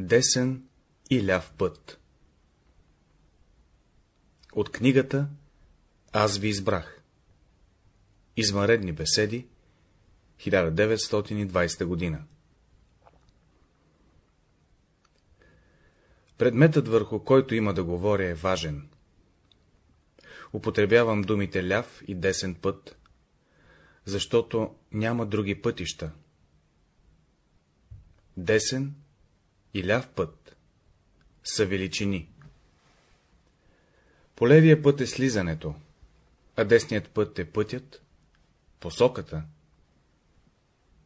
Десен и ляв път От книгата Аз ви избрах Извънредни беседи 1920 година Предметът, върху който има да говоря, е важен. Употребявам думите ляв и десен път, защото няма други пътища. Десен и ляв път са величини. По левия път е слизането, а десният път е пътят, посоката,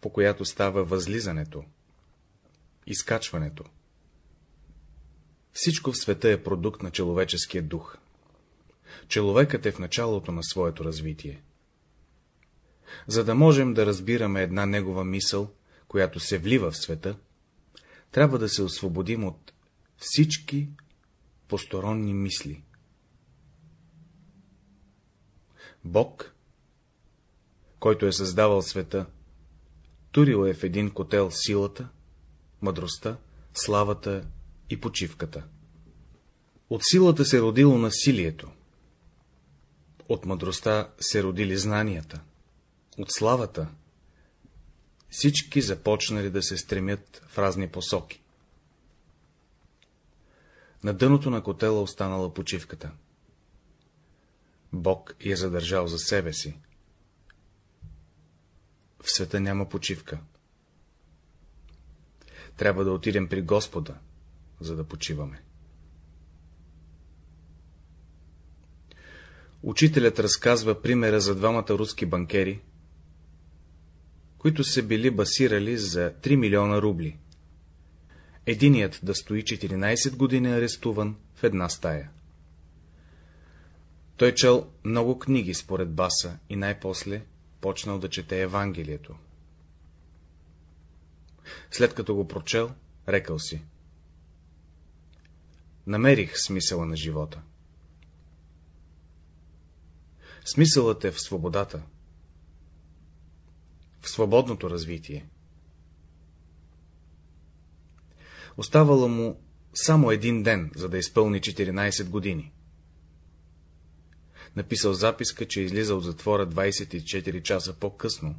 по която става възлизането, изкачването. Всичко в света е продукт на човеческия дух. Човекът е в началото на своето развитие. За да можем да разбираме една негова мисъл, която се влива в света, трябва да се освободим от всички посторонни мисли. Бог, който е създавал света, турил е в един котел силата, мъдростта, славата и почивката. От силата се родило насилието, от мъдростта се родили знанията, от славата всички започнали да се стремят в разни посоки. На дъното на котела останала почивката. Бог я задържал за себе си. В света няма почивка. Трябва да отидем при Господа, за да почиваме. Учителят разказва примера за двамата руски банкери, които се били басирали за 3 милиона рубли. Единият да стои 14 години арестуван в една стая. Той чел много книги според Баса и най-после почнал да чете Евангелието. След като го прочел, рекал си. Намерих смисъла на живота. Смисълът е в свободата, в свободното развитие. Оставало му само един ден, за да изпълни 14 години. Написал записка, че излиза от затвора 24 часа по-късно,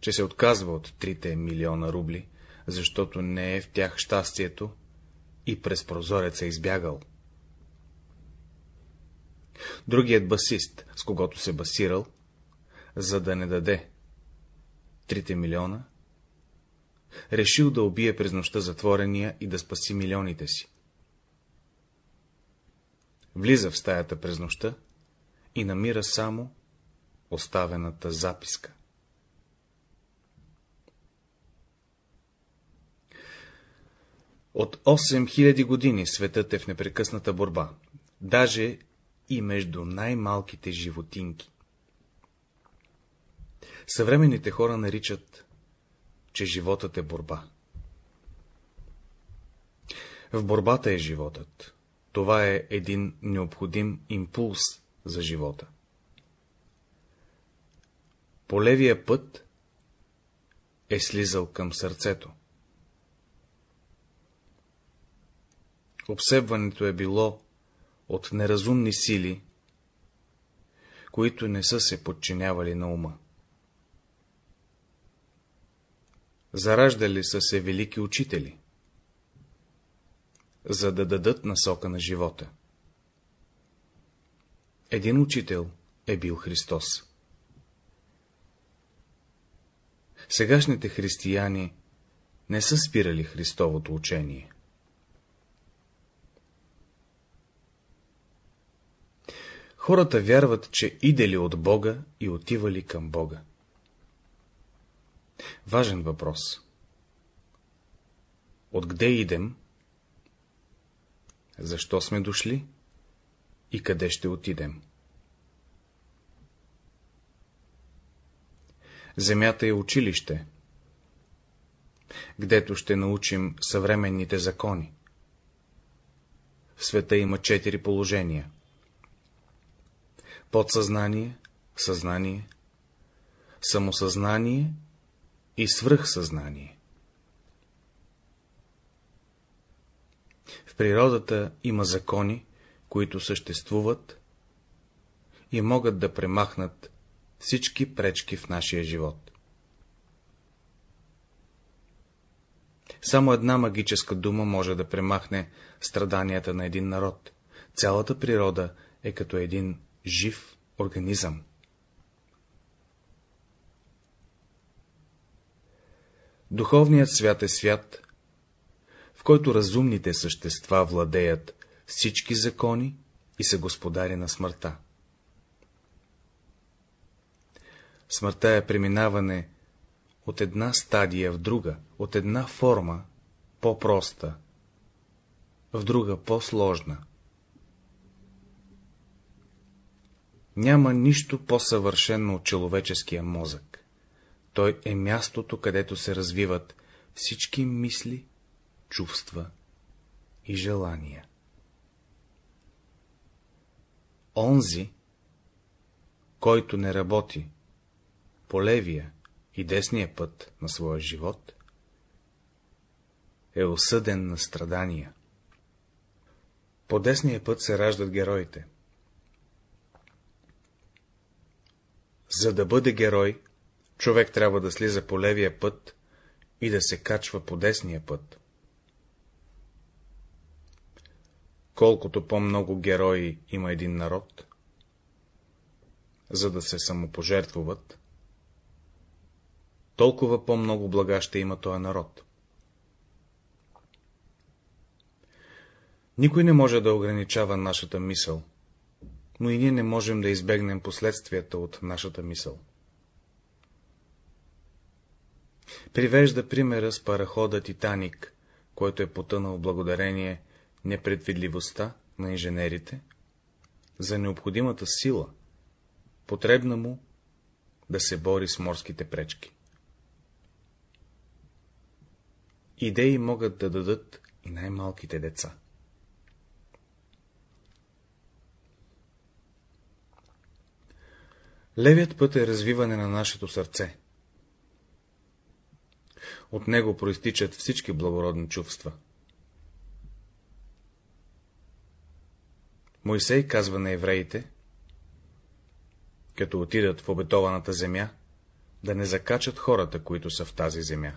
че се отказва от трите милиона рубли, защото не е в тях щастието и през прозореца избягал. Другият басист, с когото се басирал, за да не даде трите милиона, решил да убие през нощта затворения и да спаси милионите си. Влиза в стаята през нощта и намира само оставената записка. От 8000 години светът е в непрекъсната борба, даже и между най-малките животинки. Съвременните хора наричат, че животът е борба. В борбата е животът. Това е един необходим импулс за живота. По левия път е слизал към сърцето. Обсебването е било от неразумни сили, които не са се подчинявали на ума. Зараждали са се велики учители, за да дадат насока на живота. Един учител е бил Христос. Сегашните християни не са спирали Христовото учение. Хората вярват, че идели от Бога и отивали към Бога. Важен въпрос. Откъде идем? Защо сме дошли? И къде ще отидем? Земята е училище, гдето ще научим съвременните закони. В света има четири положения. Подсъзнание, съзнание, самосъзнание и свръхсъзнание. В природата има закони, които съществуват и могат да премахнат всички пречки в нашия живот. Само една магическа дума може да премахне страданията на един народ. Цялата природа е като един жив организъм. Духовният свят е свят, в който разумните същества владеят всички закони и са господари на смъртта. Смъртта е преминаване от една стадия в друга, от една форма по-проста, в друга по-сложна. Няма нищо по-съвършено от човеческия мозък. Той е мястото, където се развиват всички мисли, чувства и желания. Онзи, който не работи по левия и десния път на своя живот, е осъден на страдания. По десния път се раждат героите. За да бъде герой, човек трябва да слиза по левия път и да се качва по десния път. Колкото по-много герои има един народ, за да се самопожертвуват, толкова по-много блага ще има този народ. Никой не може да ограничава нашата мисъл, но и ние не можем да избегнем последствията от нашата мисъл. Привежда примера с парахода Титаник, който е потънал благодарение непредвидливостта на инженерите за необходимата сила, потребна му да се бори с морските пречки. Идеи могат да дадат и най-малките деца. Левият път е развиване на нашето сърце. От него проистичат всички благородни чувства. Моисей казва на евреите, като отидат в обетованата земя, да не закачат хората, които са в тази земя.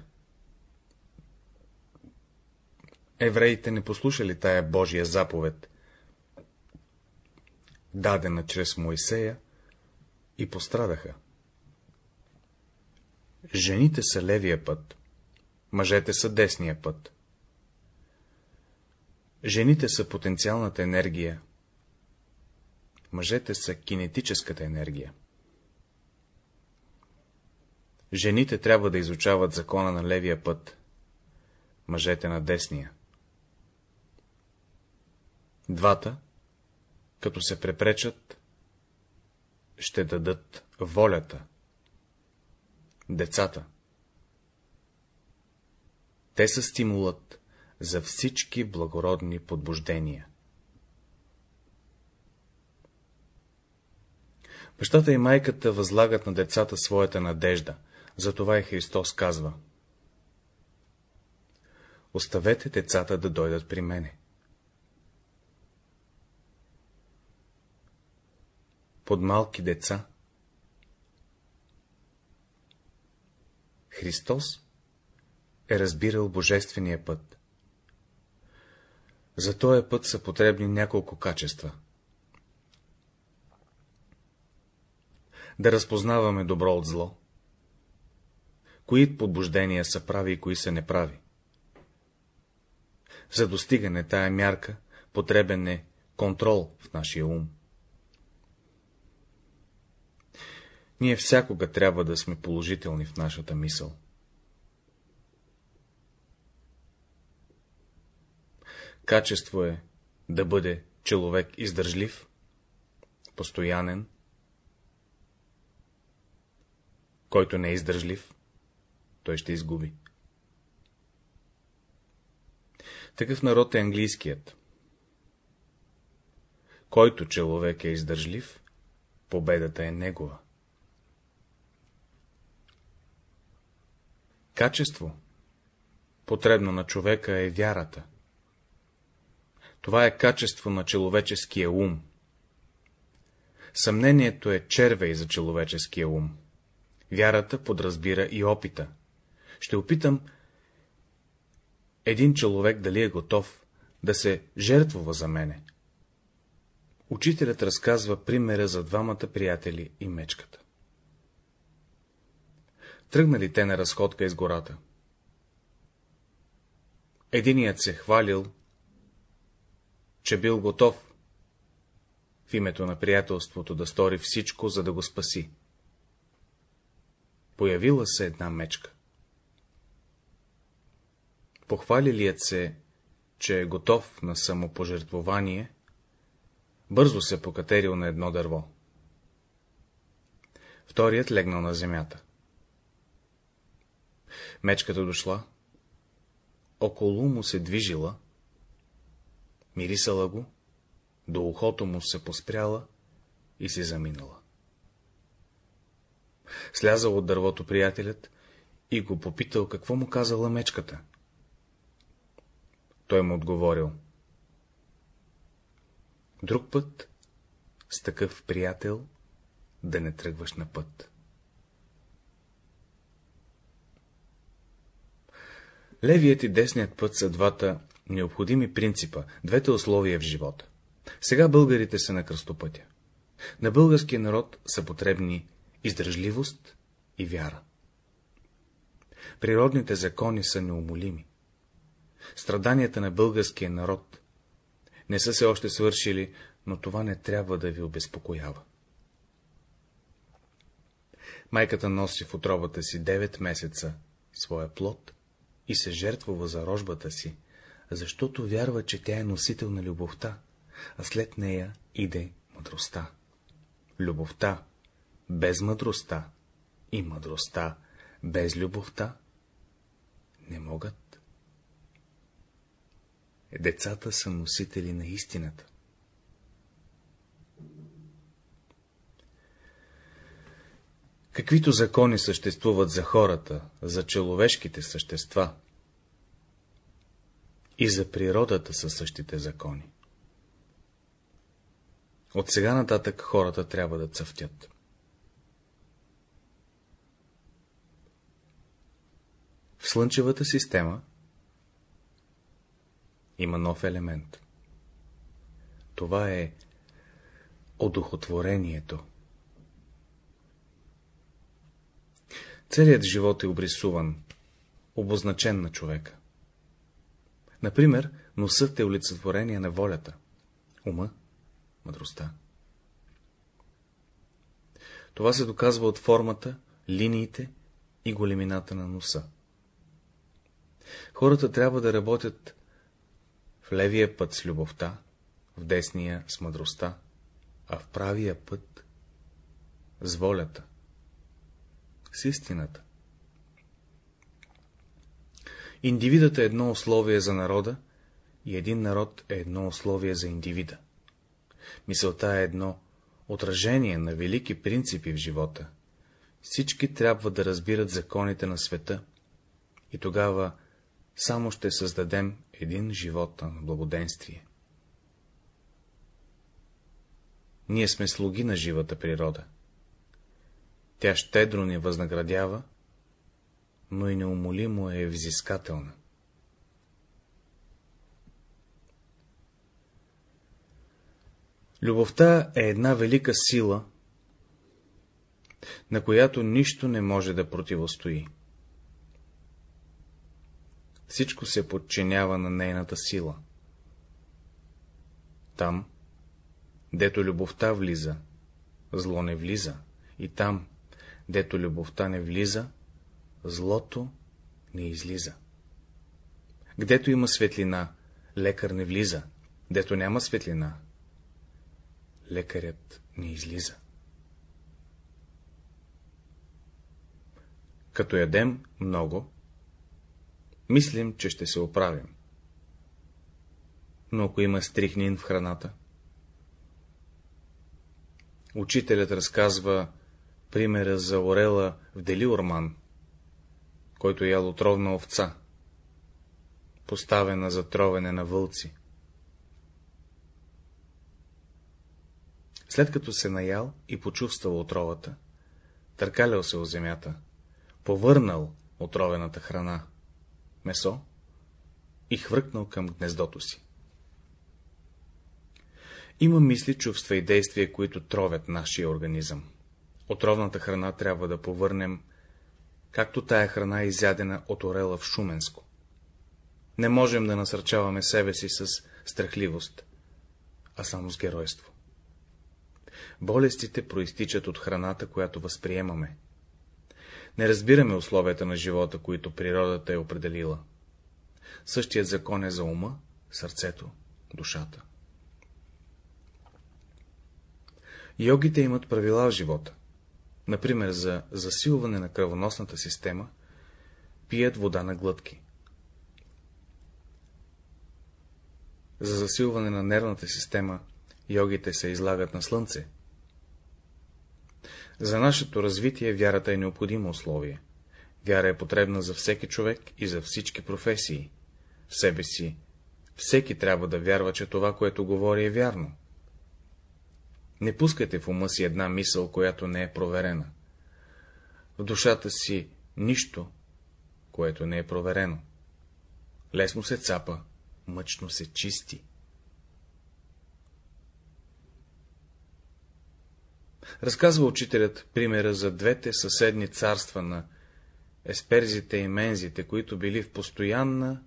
Евреите не послушали тая Божия заповед, дадена чрез Моисея, и пострадаха. Жените са левия път, мъжете са десния път. Жените са потенциалната енергия, мъжете са кинетическата енергия. Жените трябва да изучават закона на левия път, мъжете на десния. Двата, като се препречат, ще дадат волята, децата. Те са стимулът за всички благородни подбуждения. Бащата и майката възлагат на децата своята надежда, затова и Христос казва. Оставете децата да дойдат при мене. Под малки деца. Христос е разбирал божествения път. За този път са потребни няколко качества. да разпознаваме добро от зло. Кои подбуждения са прави и кои са неправи. За достигане тая мярка потребен е контрол в нашия ум. Ние всякога трябва да сме положителни в нашата мисъл. Качество е да бъде човек издържлив, постоянен, Който не е издържлив, той ще изгуби. Такъв народ е английският. Който човек е издържлив, победата е негова. Качество, потребно на човека, е вярата. Това е качество на човеческия ум. Съмнението е червей за човеческия ум. Вярата подразбира и опита. Ще опитам един човек дали е готов да се жертвува за мене. Учителят разказва примера за двамата приятели и мечката. Тръгнали те на разходка из гората. Единият се хвалил, че бил готов в името на приятелството да стори всичко, за да го спаси. Появила се една мечка. Похвалилият се, че е готов на самопожертвование, бързо се покатерил на едно дърво. Вторият легнал на земята. Мечката дошла, около му се движила, мирисала го, до ухото му се поспряла и се заминала. Слязал от дървото приятелят и го попитал, какво му казала мечката. Той му отговорил. Друг път с такъв приятел да не тръгваш на път. Левият и десният път са двата необходими принципа, двете условия в живота. Сега българите са на кръстопътя. На българския народ са потребни издръжливост и вяра. Природните закони са неумолими. Страданията на българския народ не са се още свършили, но това не трябва да ви обезпокоява. Майката носи в отробата си 9 месеца своя плод и се жертвува за рожбата си, защото вярва, че тя е носител на любовта, а след нея иде мъдростта. Любовта без мъдростта и мъдростта без любовта не могат. Децата са носители на истината. Каквито закони съществуват за хората, за човешките същества, и за природата са същите закони. От сега нататък хората трябва да цъфтят. В Слънчевата система има нов елемент. Това е одухотворението. Целият живот е обрисуван, обозначен на човека. Например, носът е олицетворение на волята, ума, мъдростта. Това се доказва от формата, линиите и големината на носа. Хората трябва да работят в левия път с любовта, в десния с мъдростта, а в правия път с волята, с истината. Индивидът е едно условие за народа и един народ е едно условие за индивида. Мисълта е едно отражение на велики принципи в живота. Всички трябва да разбират законите на света и тогава само ще създадем един живот на благоденствие. Ние сме слуги на живата природа. Тя щедро ни възнаградява, но и неумолимо е взискателна. Любовта е една велика сила, на която нищо не може да противостои. Всичко се подчинява на нейната сила. Там, дето любовта влиза, зло не влиза, и там, дето любовта не влиза, злото не излиза. Гдето има светлина, лекар не влиза, дето няма светлина, лекарят не излиза. Като ядем много, мислим, че ще се оправим. Но ако има стрихнин в храната, учителят разказва примера за орела в Делиорман, който е ял отровна овца, поставена за тровене на вълци. След като се наял и почувствал отровата, търкалял се от земята, повърнал отровената храна, месо и хвъркнал към гнездото си. Има мисли, чувства и действия, които тровят нашия организъм. Отровната храна трябва да повърнем както тая храна е изядена от орела в Шуменско. Не можем да насърчаваме себе си с страхливост, а само с геройство. Болестите проистичат от храната, която възприемаме. Не разбираме условията на живота, които природата е определила. Същият закон е за ума, сърцето, душата. Йогите имат правила в живота. Например, за засилване на кръвоносната система пият вода на глътки. За засилване на нервната система йогите се излагат на слънце. За нашето развитие вярата е необходимо условие. Вяра е потребна за всеки човек и за всички професии. В себе си всеки трябва да вярва, че това, което говори, е вярно. Не пускайте в ума си една мисъл, която не е проверена. В душата си нищо, което не е проверено. Лесно се цапа, мъчно се чисти. Разказва учителят примера за двете съседни царства на есперзите и мензите, които били в постоянна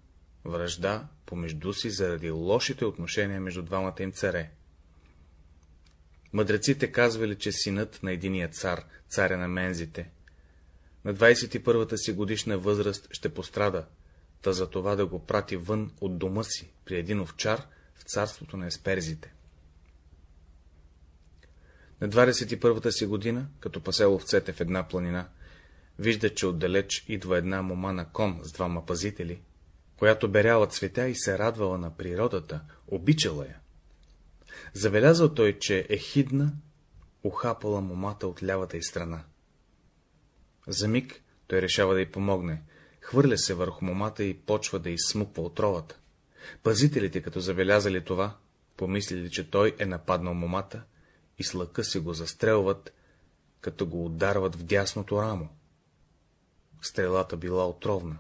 връжда помежду си заради лошите отношения между двамата им царе. Мъдреците казвали, че синът на единия цар, царя на мензите, на 21-та си годишна възраст ще пострада, та за това да го прати вън от дома си, при един овчар, в царството на есперзите. На 21-та си година, като пасе овцете в една планина, вижда, че отдалеч идва една мома на кон с двама пазители, която беряла цветя и се радвала на природата, обичала я. Забелязал той, че е хидна, ухапала момата от лявата й страна. За миг той решава да й помогне, хвърля се върху момата и почва да изсмуква отровата. Пазителите, като забелязали това, помислили, че той е нападнал момата и с лъка си го застрелват, като го ударват в дясното рамо. Стрелата била отровна.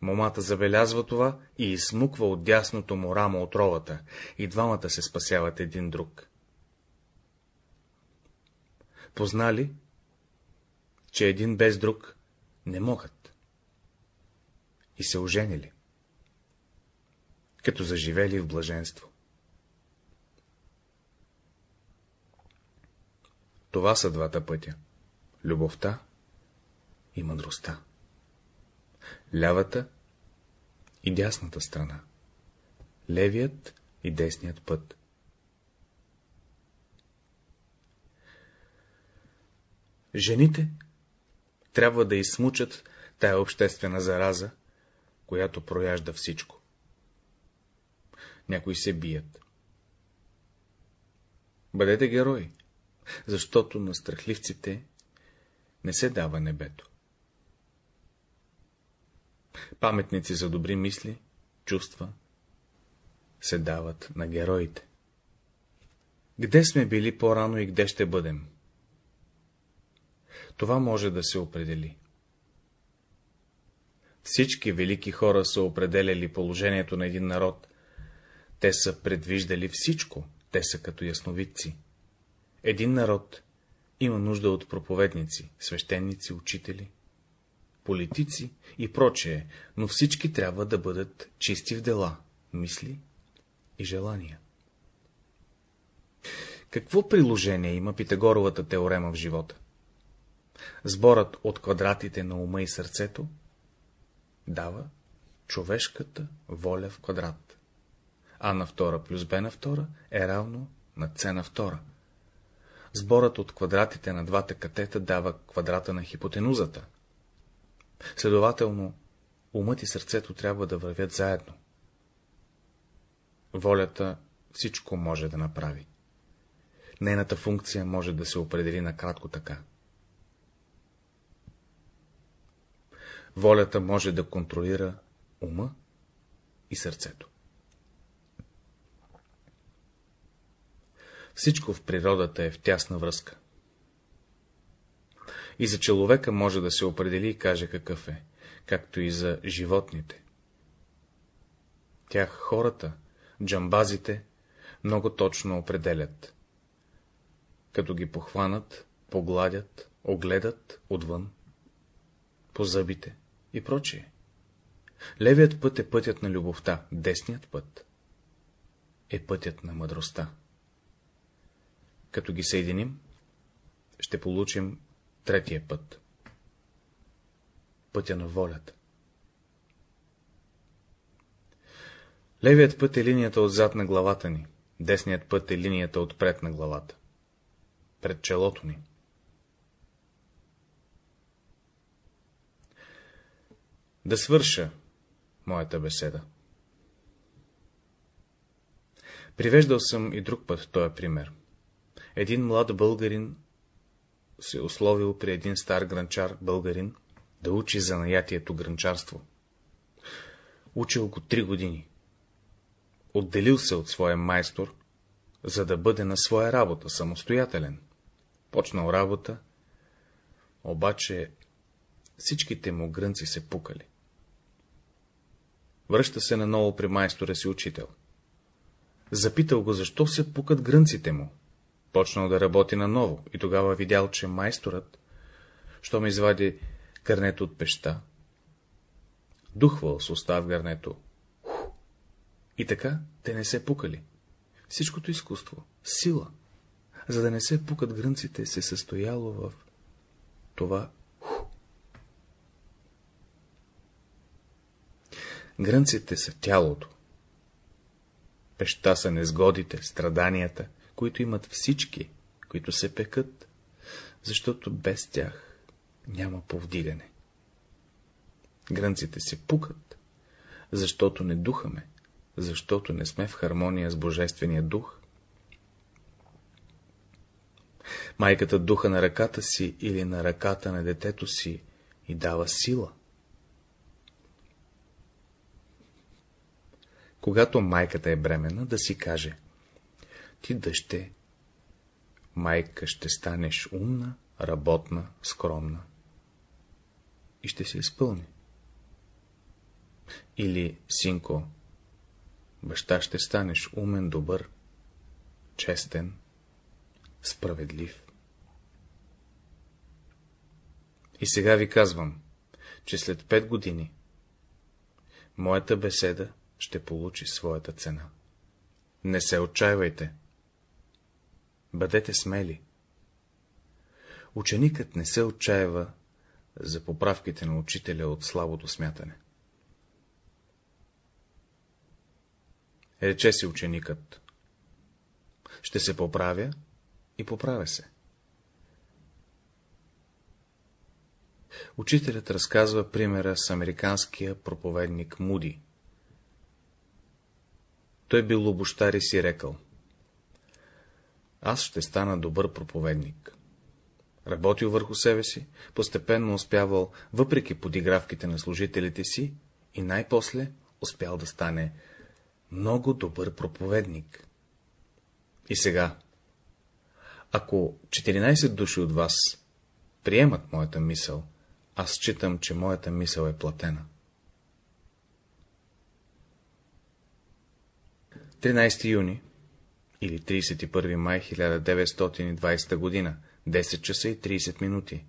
Момата забелязва това и изсмуква от дясното му рамо отровата, и двамата се спасяват един друг. Познали, че един без друг не могат. И се оженили, като заживели в блаженство. Това са двата пътя — любовта и мъдростта. Лявата и дясната страна. Левият и десният път. Жените трябва да изсмучат тая обществена зараза, която прояжда всичко. Някои се бият. Бъдете герои, защото на страхливците не се дава небето. Паметници за добри мисли, чувства се дават на героите. Где сме били по-рано и къде ще бъдем? Това може да се определи. Всички велики хора са определяли положението на един народ. Те са предвиждали всичко, те са като ясновидци. Един народ има нужда от проповедници, свещеници, учители, политици и прочее, но всички трябва да бъдат чисти в дела, мисли и желания. Какво приложение има Питагоровата теорема в живота? Сборът от квадратите на ума и сърцето дава човешката воля в квадрат. А на втора плюс Б на втора е равно на С на втора. Сборът от квадратите на двата катета дава квадрата на хипотенузата. Следователно, умът и сърцето трябва да вървят заедно. Волята всичко може да направи. Нейната функция може да се определи накратко така. Волята може да контролира ума и сърцето. Всичко в природата е в тясна връзка. И за човека може да се определи и каже какъв е, както и за животните. Тях хората, джамбазите, много точно определят. Като ги похванат, погладят, огледат отвън, по зъбите и прочие. Левият път е пътят на любовта, десният път е пътят на мъдростта. Като ги съединим, ще получим третия път. Пътя на волята. Левият път е линията отзад на главата ни, десният път е линията отпред на главата, пред челото ни. Да свърша моята беседа. Привеждал съм и друг път този пример. Един млад българин се условил при един стар гранчар българин да учи за наятието гранчарство. Учил го три години. Отделил се от своя майстор, за да бъде на своя работа, самостоятелен. Почнал работа, обаче всичките му грънци се пукали. Връща се наново при майстора си учител. Запитал го, защо се пукат грънците му. Почнал да работи наново и тогава видял, че майсторът, що ми извади гърнето от пеща, духвал с уста в гърнето. И така те не се пукали. Всичкото изкуство, сила, за да не се пукат грънците, се състояло в това Грънците са тялото. Пеща са незгодите, страданията, които имат всички, които се пекат, защото без тях няма повдигане. Грънците се пукат, защото не духаме, защото не сме в хармония с Божествения дух. Майката духа на ръката си или на ръката на детето си и дава сила. когато майката е бремена, да си каже — ти дъще, майка ще станеш умна, работна, скромна. И ще се изпълни. Или, синко, баща ще станеш умен, добър, честен, справедлив. И сега ви казвам, че след пет години моята беседа ще получи своята цена. Не се отчаивайте. Бъдете смели. Ученикът не се отчаива за поправките на учителя от слабото смятане. Рече си ученикът. Ще се поправя и поправя се. Учителят разказва примера с американския проповедник Муди. Той бил обощар и си рекал. Аз ще стана добър проповедник. Работил върху себе си, постепенно успявал, въпреки подигравките на служителите си, и най-после успял да стане много добър проповедник. И сега, ако 14 души от вас приемат моята мисъл, аз считам, че моята мисъл е платена. 13 юни или 31 май 1920 година, 10 часа и 30 минути,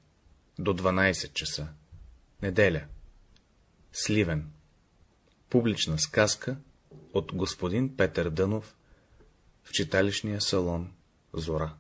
до 12 часа, неделя, Сливен, публична сказка от господин Петър Дънов в читалищния салон Зора.